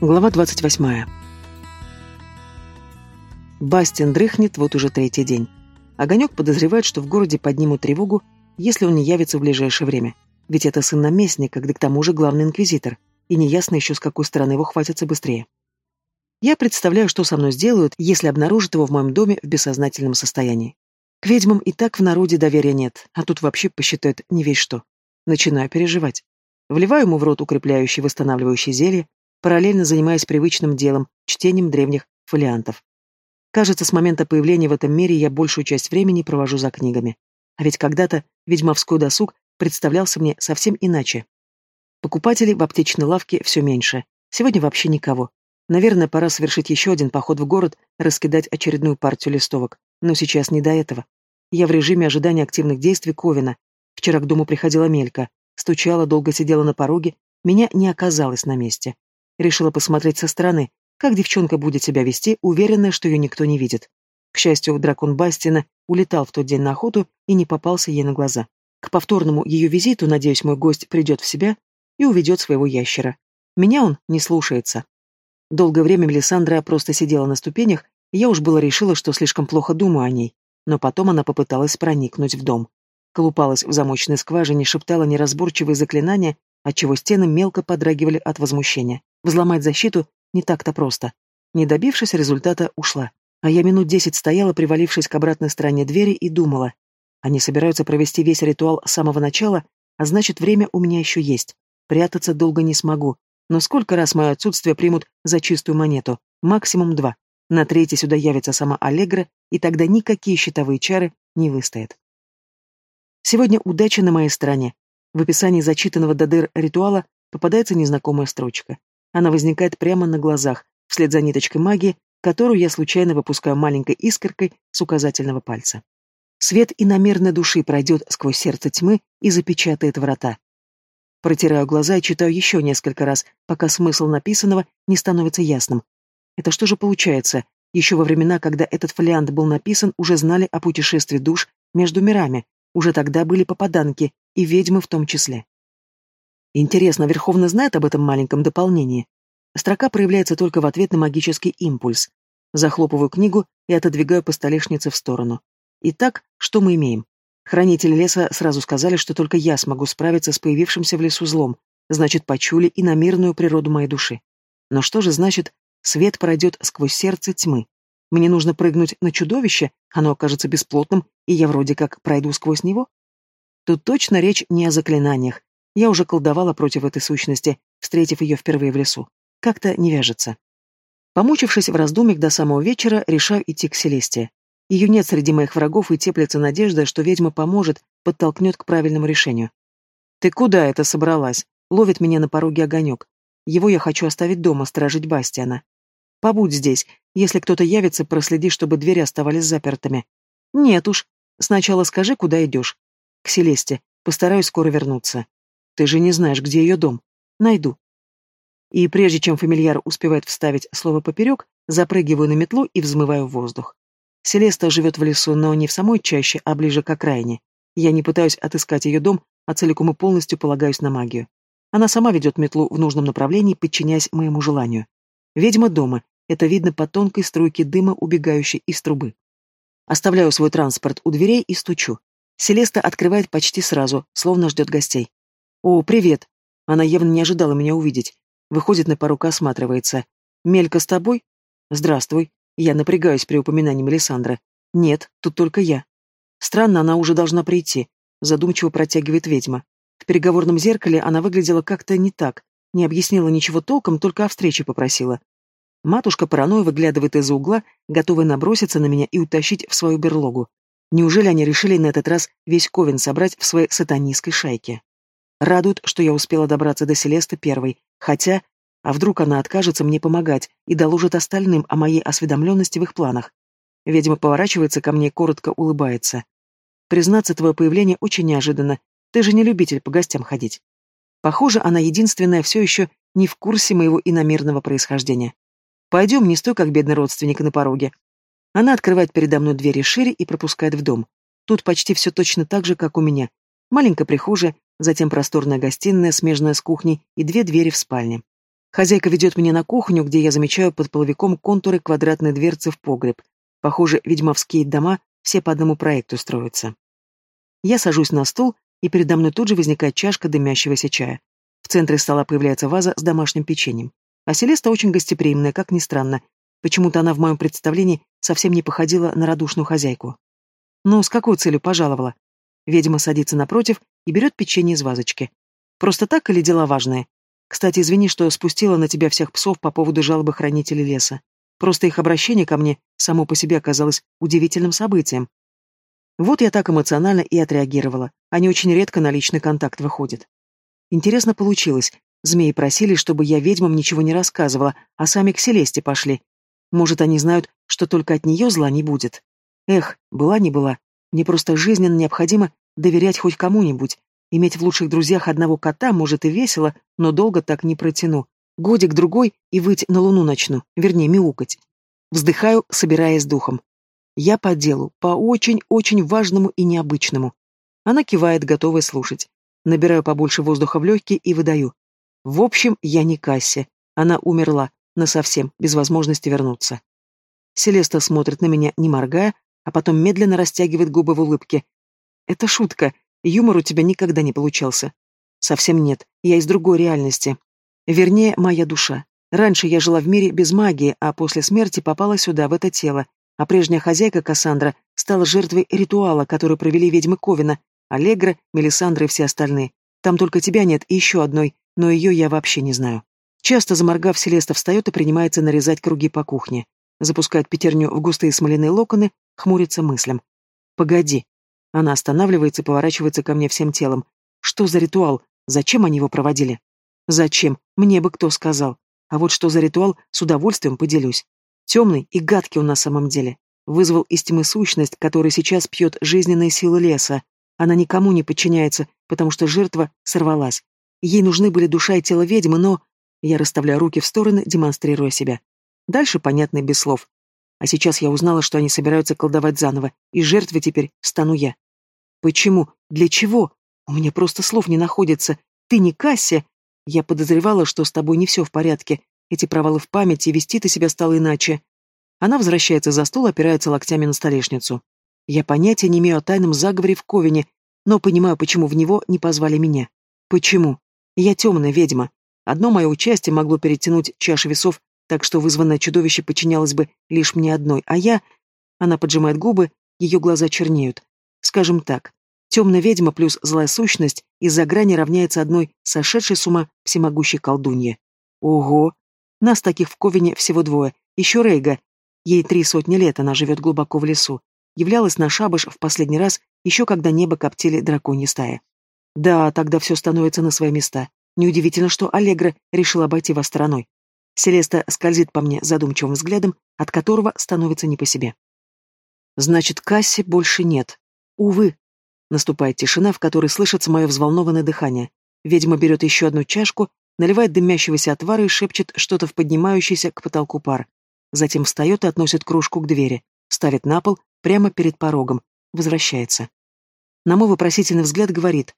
Глава 28. Бастин дрыхнет вот уже третий день. Огонек подозревает, что в городе поднимут тревогу, если он не явится в ближайшее время. Ведь это сын наместника, да к тому же главный инквизитор, и неясно еще, с какой стороны его хватится быстрее. Я представляю, что со мной сделают, если обнаружат его в моем доме в бессознательном состоянии. К ведьмам и так в народе доверия нет, а тут вообще посчитают не весь что. Начинаю переживать. Вливаю ему в рот укрепляющее восстанавливающее зелье, параллельно занимаясь привычным делом, чтением древних фолиантов. Кажется, с момента появления в этом мире я большую часть времени провожу за книгами. А ведь когда-то ведьмовской досуг представлялся мне совсем иначе. Покупателей в аптечной лавке все меньше. Сегодня вообще никого. Наверное, пора совершить еще один поход в город, раскидать очередную партию листовок. Но сейчас не до этого. Я в режиме ожидания активных действий Ковина. Вчера к дому приходила Мелька. Стучала, долго сидела на пороге. Меня не оказалось на месте. Решила посмотреть со стороны, как девчонка будет себя вести, уверенная, что ее никто не видит. К счастью, дракон Бастина улетал в тот день на охоту и не попался ей на глаза. К повторному ее визиту, надеюсь, мой гость придет в себя и уведет своего ящера. Меня он не слушается. Долгое время Мелисандра просто сидела на ступенях, и я уж было решила, что слишком плохо думаю о ней. Но потом она попыталась проникнуть в дом. Колупалась в замочной скважине, шептала неразборчивые заклинания, отчего стены мелко подрагивали от возмущения. Взломать защиту не так-то просто. Не добившись результата, ушла. А я минут десять стояла, привалившись к обратной стороне двери, и думала. Они собираются провести весь ритуал с самого начала, а значит, время у меня еще есть. Прятаться долго не смогу. Но сколько раз мое отсутствие примут за чистую монету? Максимум два. На третий сюда явится сама Аллегра, и тогда никакие щитовые чары не выстоят. Сегодня удача на моей стороне. В описании зачитанного до дыр ритуала попадается незнакомая строчка. Она возникает прямо на глазах, вслед за ниточкой магии, которую я случайно выпускаю маленькой искоркой с указательного пальца. Свет иномерной души пройдет сквозь сердце тьмы и запечатает врата. Протираю глаза и читаю еще несколько раз, пока смысл написанного не становится ясным. Это что же получается? Еще во времена, когда этот фолиант был написан, уже знали о путешествии душ между мирами, уже тогда были попаданки, и ведьмы в том числе. Интересно, Верховный знает об этом маленьком дополнении? Строка проявляется только в ответ на магический импульс. Захлопываю книгу и отодвигаю по столешнице в сторону. Итак, что мы имеем? Хранители леса сразу сказали, что только я смогу справиться с появившимся в лесу злом, значит, почули и на мирную природу моей души. Но что же значит «свет пройдет сквозь сердце тьмы»? Мне нужно прыгнуть на чудовище, оно окажется бесплотным, и я вроде как пройду сквозь него? Тут точно речь не о заклинаниях, я уже колдовала против этой сущности, встретив ее впервые в лесу. Как-то не вяжется. Помучившись в раздумьях до самого вечера, решаю идти к Селесте. Ее нет среди моих врагов, и теплится надежда, что ведьма поможет, подтолкнет к правильному решению. «Ты куда это собралась?» — ловит меня на пороге огонек. Его я хочу оставить дома, сторожить Бастиана. Побудь здесь. Если кто-то явится, проследи, чтобы двери оставались запертыми. Нет уж. Сначала скажи, куда идешь. К Селесте. Постараюсь скоро вернуться. Ты же не знаешь, где ее дом. Найду. И прежде чем фамильяр успевает вставить слово поперек, запрыгиваю на метлу и взмываю в воздух. Селеста живет в лесу, но не в самой чаще, а ближе к окраине. Я не пытаюсь отыскать ее дом, а целиком и полностью полагаюсь на магию. Она сама ведет метлу в нужном направлении, подчиняясь моему желанию. Ведьма дома. Это видно по тонкой струйке дыма, убегающей из трубы. Оставляю свой транспорт у дверей и стучу. Селеста открывает почти сразу, словно ждет гостей. «О, привет!» Она явно не ожидала меня увидеть. Выходит на порог, осматривается. «Мелька с тобой?» «Здравствуй». Я напрягаюсь при упоминании Мелисандра. «Нет, тут только я». Странно, она уже должна прийти. Задумчиво протягивает ведьма. В переговорном зеркале она выглядела как-то не так. Не объяснила ничего толком, только о встрече попросила. Матушка паранойя выглядывает из-за угла, готовая наброситься на меня и утащить в свою берлогу. Неужели они решили на этот раз весь Ковен собрать в своей сатанистской шайке? Радует, что я успела добраться до Селесты первой, хотя... А вдруг она откажется мне помогать и доложит остальным о моей осведомленности в их планах? Ведьма поворачивается ко мне и коротко улыбается. Признаться, твое появление очень неожиданно. Ты же не любитель по гостям ходить. Похоже, она единственная все еще не в курсе моего иномерного происхождения. Пойдем, не стой, как бедный родственник на пороге. Она открывает передо мной двери шире и пропускает в дом. Тут почти все точно так же, как у меня. Маленькая прихожая, затем просторная гостиная, смежная с кухней, и две двери в спальне. Хозяйка ведет меня на кухню, где я замечаю под половиком контуры квадратной дверцы в погреб. Похоже, ведьмовские дома все по одному проекту строятся. Я сажусь на стул, и передо мной тут же возникает чашка дымящегося чая. В центре стола появляется ваза с домашним печеньем. А Селеста очень гостеприимная, как ни странно. Почему-то она в моем представлении совсем не походила на радушную хозяйку. Ну, с какой целью пожаловала? Ведьма садится напротив и берет печенье из вазочки. Просто так или дела важные? Кстати, извини, что спустила на тебя всех псов по поводу жалобы хранителей леса. Просто их обращение ко мне само по себе оказалось удивительным событием. Вот я так эмоционально и отреагировала. Они очень редко на личный контакт выходят. Интересно получилось. Змеи просили, чтобы я ведьмам ничего не рассказывала, а сами к Селесте пошли. Может, они знают, что только от нее зла не будет. Эх, была не была. Мне просто жизненно необходимо доверять хоть кому-нибудь. Иметь в лучших друзьях одного кота, может, и весело, но долго так не протяну. Годик-другой и выть на луну начну, вернее, мяукать. Вздыхаю, собираясь духом. Я по делу, по очень-очень важному и необычному. Она кивает, готовая слушать. Набираю побольше воздуха в легкие и выдаю. В общем, я не Касси. Она умерла, насовсем, без возможности вернуться. Селеста смотрит на меня, не моргая, а потом медленно растягивает губы в улыбке. Это шутка, юмор у тебя никогда не получался. Совсем нет, я из другой реальности. Вернее, моя душа. Раньше я жила в мире без магии, а после смерти попала сюда, в это тело, а прежняя хозяйка Кассандра стала жертвой ритуала, который провели ведьмы Ковина, Аллегра, Мелисандра и все остальные. Там только тебя нет и еще одной, но ее я вообще не знаю. Часто заморгав, Селеста встает и принимается нарезать круги по кухне. Запускает пятерню в густые смоляные локоны, хмурится мыслям. «Погоди». Она останавливается и поворачивается ко мне всем телом. «Что за ритуал? Зачем они его проводили?» «Зачем? Мне бы кто сказал. А вот что за ритуал, с удовольствием поделюсь. Темный и гадкий он на самом деле. Вызвал из тьмы сущность, которая сейчас пьет жизненные силы леса. Она никому не подчиняется, потому что жертва сорвалась. Ей нужны были душа и тело ведьмы, но... Я расставляю руки в стороны, демонстрируя себя. Дальше понятно без слов. А сейчас я узнала, что они собираются колдовать заново, и жертвой теперь стану я. Почему? Для чего? У меня просто слов не находится. Ты не Касsia. Я подозревала, что с тобой не все в порядке, эти провалы в памяти, вести ты себя стало иначе. Она возвращается за стол, опирается локтями на столешницу. Я понятия не имею о тайном заговоре в Ковине, но понимаю, почему в него не позвали меня. Почему? Я темная ведьма. Одно мое участие могло перетянуть чаши весов, так что вызванное чудовище подчинялось бы лишь мне одной, а я... Она поджимает губы, ее глаза чернеют. Скажем так, темная ведьма плюс злая сущность из-за грани равняется одной сошедшей с ума всемогущей колдунье. Ого! Нас таких в Ковине всего двое. Еще Рейга. Ей три сотни лет, она живет глубоко в лесу. Являлась на шабаш в последний раз, еще когда небо коптили драконьи стаи. Да, тогда все становится на свои места. Неудивительно, что Аллегра решила обойти вас стороной. Селеста скользит по мне задумчивым взглядом, от которого становится не по себе. Значит, Касси больше нет. Увы. Наступает тишина, в которой слышится мое взволнованное дыхание. Ведьма берет еще одну чашку, наливает дымящегося отвара и шепчет что-то в поднимающийся к потолку пар. Затем встает и относит кружку к двери, ставит на пол, прямо перед порогом, возвращается. На мой вопросительный взгляд говорит.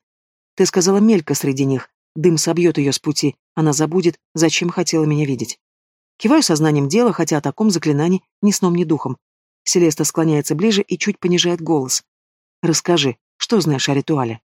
«Ты сказала мелька среди них. Дым собьет ее с пути. Она забудет, зачем хотела меня видеть». Киваю сознанием дела, хотя о таком заклинании ни сном, ни духом. Селеста склоняется ближе и чуть понижает голос. «Расскажи, что знаешь о ритуале?»